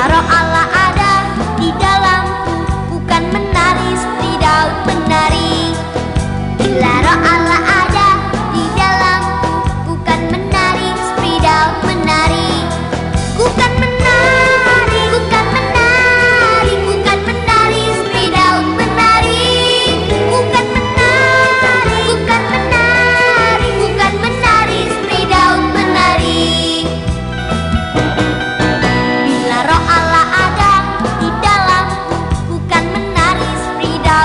karo